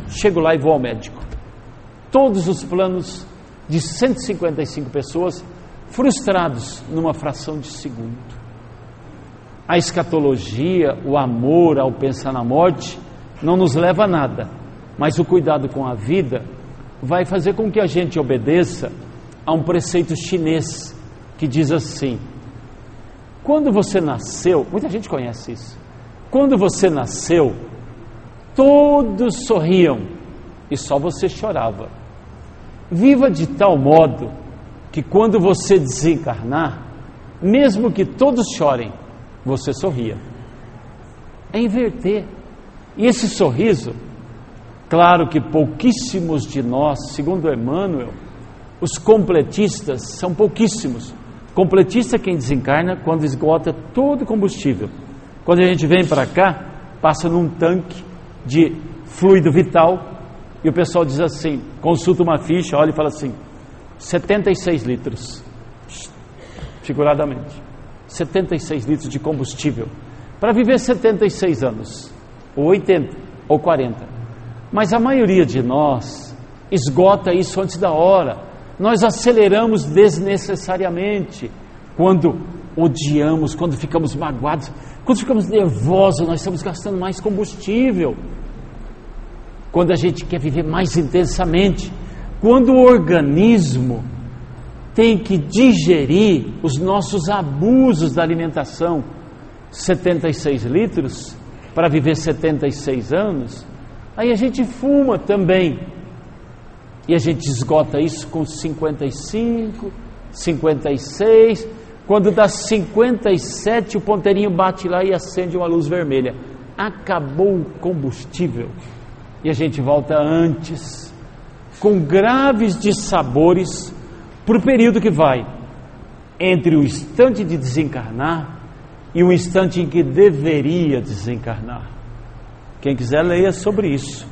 Chego lá e vou ao médico. Todos os planos de 155 pessoas frustrados numa fração de segundo. A escatologia, o amor ao pensar na morte, não nos leva a nada, mas o cuidado com a vida vai fazer com que a gente obedeça a um preceito chinês que diz assim: quando você nasceu, muita gente conhece isso, quando você nasceu, todos sorriam e só você chorava. Viva de tal modo que quando você desencarnar, mesmo que todos chorem, você sorria. É inverter. E esse sorriso, claro que pouquíssimos de nós, segundo Emmanuel, os completistas são pouquíssimos. Completista é quem desencarna quando esgota todo o combustível. Quando a gente vem para cá, passa num tanque de fluido vital e o pessoal diz assim, consulta uma ficha, olha e fala assim: 76 litros, figuradamente. 76 litros de combustível para viver 76 anos, ou 80, ou 40. Mas a maioria de nós esgota isso antes da hora. Nós aceleramos desnecessariamente quando odiamos, quando ficamos magoados, quando ficamos nervosos, nós estamos gastando mais combustível. Quando a gente quer viver mais intensamente, quando o organismo tem que digerir os nossos abusos da alimentação, 76 litros para viver 76 anos, aí a gente fuma também. E a gente esgota isso com 55, 56. Quando dá 57, o ponteirinho bate lá e acende uma luz vermelha. Acabou o combustível. E a gente volta antes com graves dissabores para o período que vai entre o instante de desencarnar e o instante em que deveria desencarnar. Quem quiser leia sobre isso.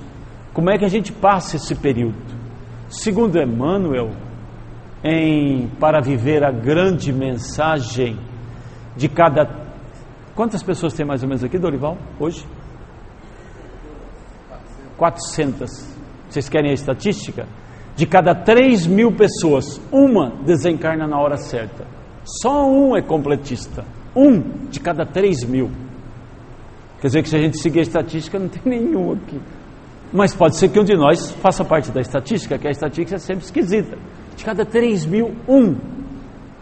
Como é que a gente passa esse período? Segundo Emmanuel, em Para Viver a Grande Mensagem, de cada. Quantas pessoas tem mais ou menos aqui, Dorival, hoje? 400. Vocês querem a estatística? De cada 3 mil pessoas, uma desencarna na hora certa. Só um é completista. Um de cada 3 mil. Quer dizer que se a gente seguir a estatística, não tem nenhum aqui. Mas pode ser que um de nós faça parte da estatística, que a estatística é sempre esquisita. De cada 3 mil, um.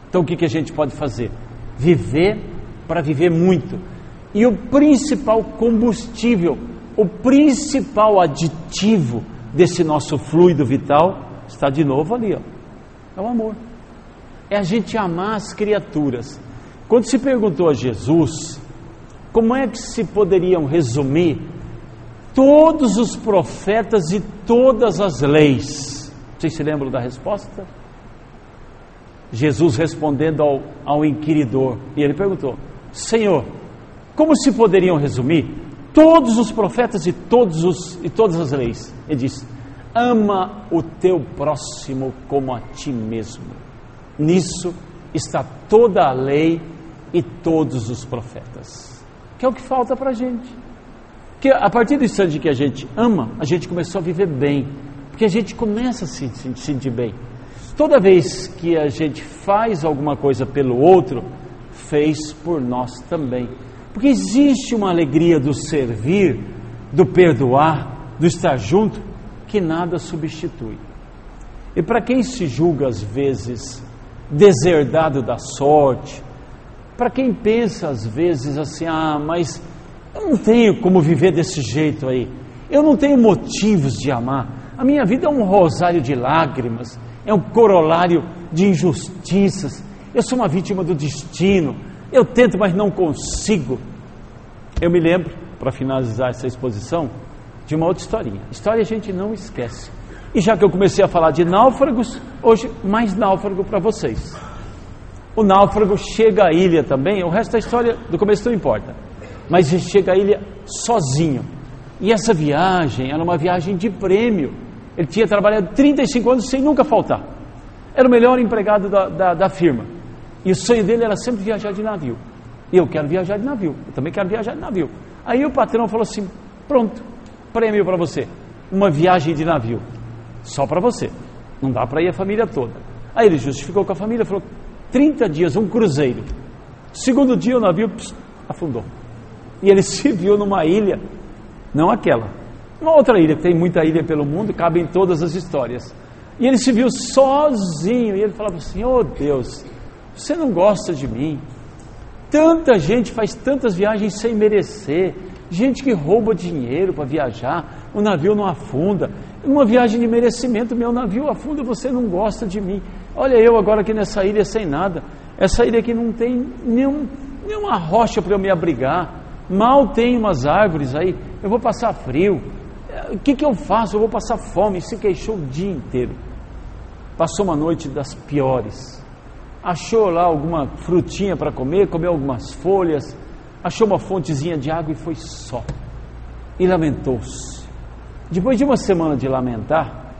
Então o que, que a gente pode fazer? Viver para viver muito. E o principal combustível, o principal aditivo desse nosso fluido vital está de novo ali, ó. É o amor. É a gente amar as criaturas. Quando se perguntou a Jesus como é que se poderiam resumir todos os profetas e todas as leis? Vocês se lembram da resposta? Jesus respondendo ao, ao inquiridor, e ele perguntou: Senhor, como se poderiam resumir todos os profetas e, todos os, e todas as leis? Ele disse: Ama o teu próximo como a ti mesmo. Nisso está toda a lei e todos os profetas. Que é o que falta para a gente. Que a partir do instante que a gente ama, a gente começou a viver bem. Porque a gente começa a se sentir bem. Toda vez que a gente faz alguma coisa pelo outro, fez por nós também. Porque existe uma alegria do servir, do perdoar, do estar junto, que nada substitui. E para quem se julga às vezes deserdado da sorte, para quem pensa às vezes assim, ah, mas eu não tenho como viver desse jeito aí, eu não tenho motivos de amar, a minha vida é um rosário de lágrimas, é um corolário de injustiças, eu sou uma vítima do destino, eu tento, mas não consigo. Eu me lembro, para finalizar essa exposição, de uma outra historinha. História a gente não esquece. E já que eu comecei a falar de náufragos, hoje mais náufrago para vocês. O náufrago chega à ilha também, o resto da história do começo não importa. Mas ele chega à ilha sozinho. E essa viagem era uma viagem de prêmio. Ele tinha trabalhado 35 anos sem nunca faltar. Era o melhor empregado da, da, da firma. E o sonho dele era sempre viajar de navio. E eu quero viajar de navio. Eu também quero viajar de navio. Aí o patrão falou assim: pronto, prêmio para você. Uma viagem de navio. Só para você. Não dá para ir a família toda. Aí ele justificou com a família, falou: 30 dias, um cruzeiro. Segundo dia o navio pss, afundou. E ele se viu numa ilha, não aquela, uma outra ilha, tem muita ilha pelo mundo, cabem todas as histórias. E ele se viu sozinho, e ele falava assim: Oh Deus, você não gosta de mim. Tanta gente faz tantas viagens sem merecer, gente que rouba dinheiro para viajar, o navio não afunda. Uma viagem de merecimento, meu navio afunda, você não gosta de mim. Olha eu agora aqui nessa ilha sem nada. Essa ilha aqui não tem nenhum, nenhuma rocha para eu me abrigar. Mal tem umas árvores aí. Eu vou passar frio. O que, que eu faço? Eu vou passar fome. Se queixou o dia inteiro. Passou uma noite das piores. Achou lá alguma frutinha para comer, comeu algumas folhas, achou uma fontezinha de água e foi só. E lamentou-se. Depois de uma semana de lamentar,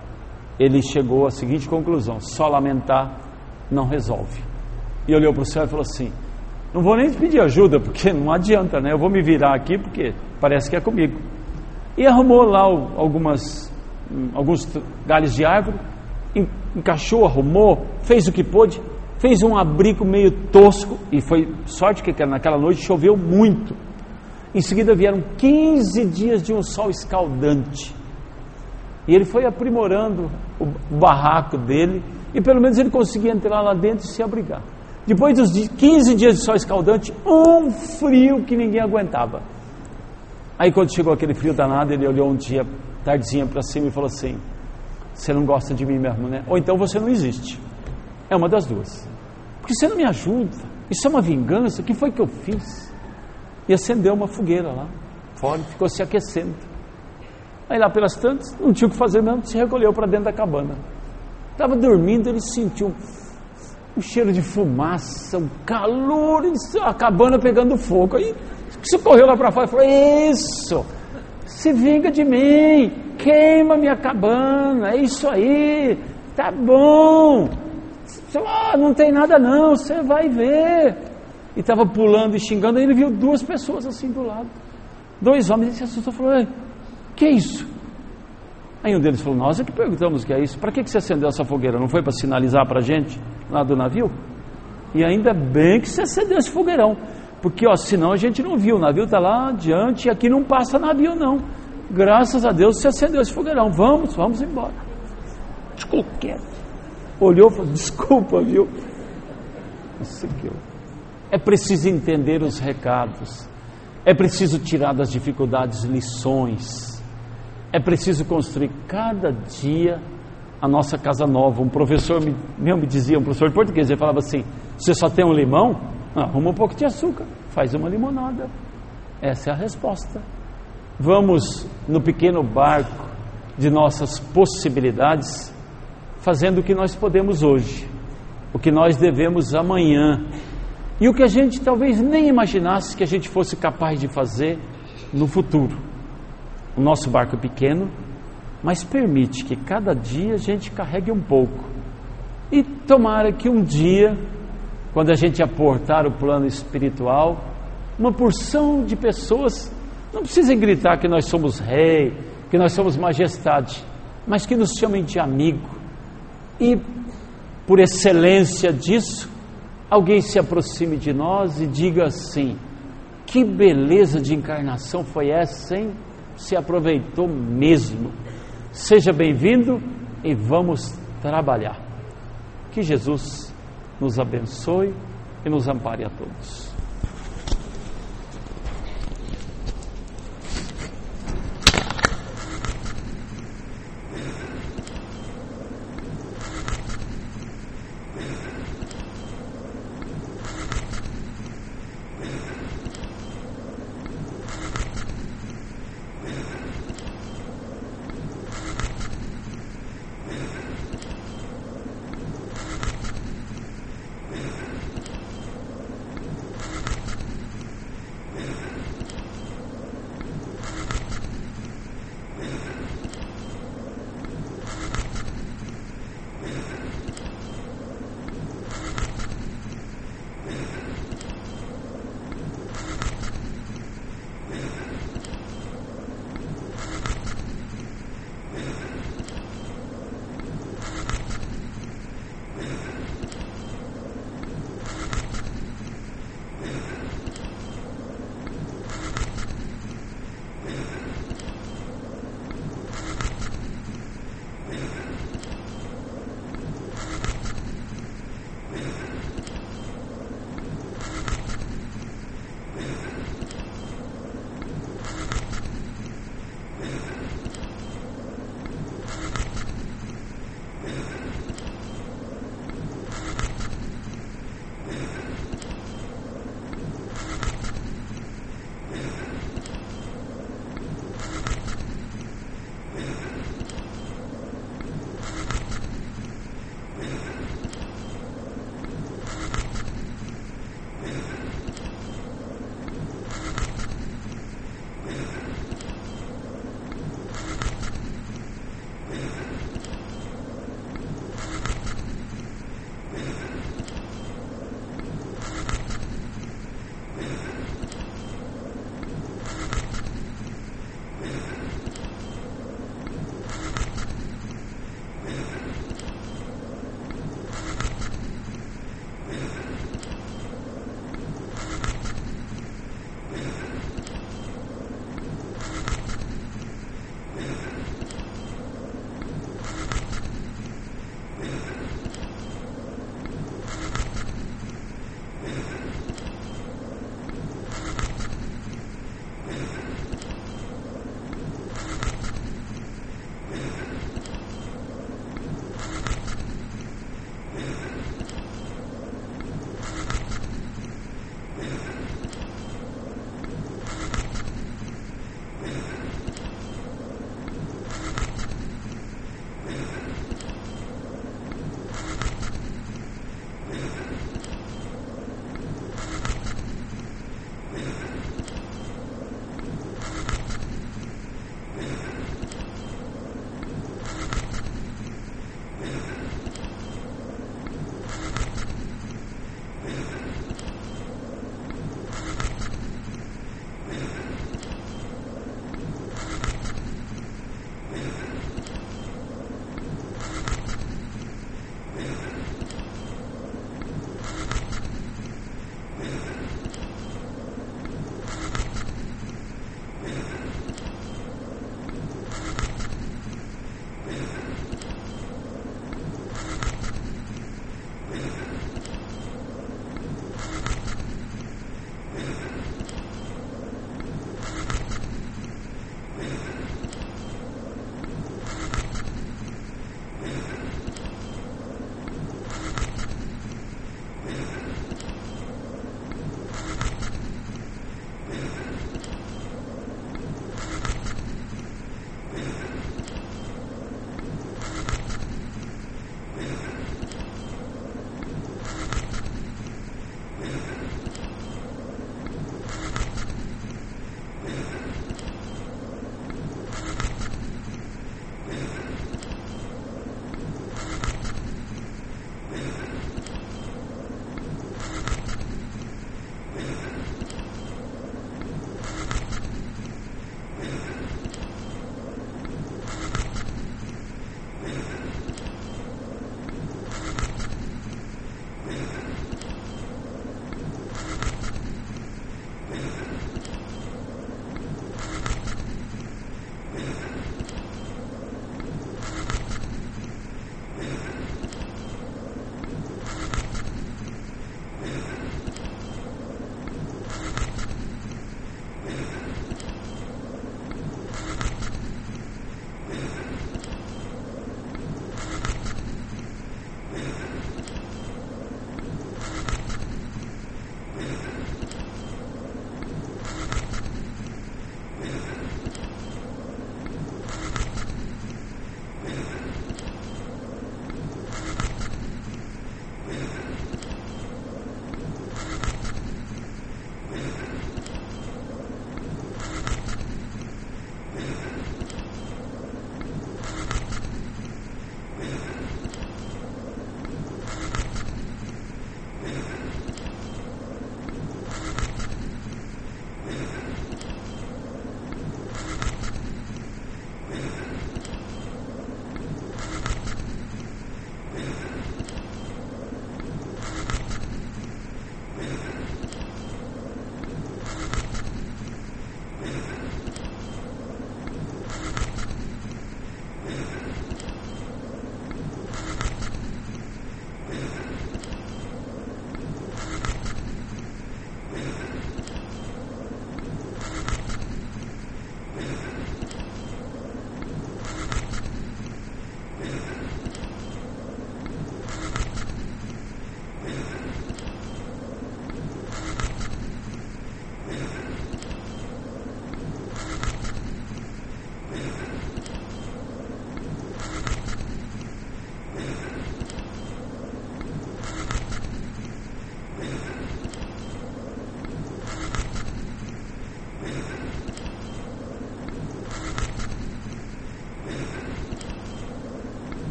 ele chegou à seguinte conclusão: só lamentar não resolve. E olhou para o céu e falou assim: Não vou nem pedir ajuda, porque não adianta, né? Eu vou me virar aqui porque parece que é comigo. E arrumou lá algumas, alguns galhos de árvore, encaixou, arrumou, fez o que pôde, fez um abrigo meio tosco, e foi sorte que naquela noite choveu muito. Em seguida vieram 15 dias de um sol escaldante. E ele foi aprimorando o barraco dele, e pelo menos ele conseguia entrar lá dentro e se abrigar. Depois dos 15 dias de sol escaldante, um frio que ninguém aguentava. Aí quando chegou aquele frio danado, ele olhou um dia, tardezinha para cima e falou assim: Você não gosta de mim mesmo, né? Ou então você não existe. É uma das duas. Porque você não me ajuda. Isso é uma vingança. O que foi que eu fiz? E acendeu uma fogueira lá fora, ficou se aquecendo. Aí lá pelas tantas, não tinha o que fazer mesmo, se recolheu para dentro da cabana. Estava dormindo, ele sentiu um cheiro de fumaça, um calor, a cabana pegando fogo. Aí você correu lá para fora e falou: Isso! se vinga de mim, queima minha cabana, é isso aí, tá bom. Ah, não tem nada não, você vai ver. E estava pulando e xingando, aí ele viu duas pessoas assim do lado. Dois homens, ele se assustou e falou, que é isso? Aí um deles falou, nós é que perguntamos o que é isso. Para que, que você acendeu essa fogueira? Não foi para sinalizar para a gente lá do navio? E ainda bem que você acendeu esse fogueirão. Porque ó, senão a gente não viu, o navio está lá adiante e aqui não passa navio não. Graças a Deus você acendeu esse fogueirão. Vamos, vamos embora. Ficou quieto. Olhou e falou, desculpa, viu? É preciso entender os recados. É preciso tirar das dificuldades lições. É preciso construir cada dia a nossa casa nova. Um professor me, meu me dizia, um professor de português, ele falava assim: você só tem um limão? Arruma um pouco de açúcar, faz uma limonada. Essa é a resposta. Vamos no pequeno barco de nossas possibilidades, fazendo o que nós podemos hoje, o que nós devemos amanhã, e o que a gente talvez nem imaginasse que a gente fosse capaz de fazer no futuro. O nosso barco é pequeno, mas permite que cada dia a gente carregue um pouco. E tomara que um dia quando a gente aportar o plano espiritual, uma porção de pessoas não precisem gritar que nós somos rei, que nós somos majestade, mas que nos chamem de amigo. E, por excelência disso, alguém se aproxime de nós e diga assim: que beleza de encarnação foi essa, hein? Se aproveitou mesmo. Seja bem-vindo e vamos trabalhar. Que Jesus nos abençoe e nos ampare a todos.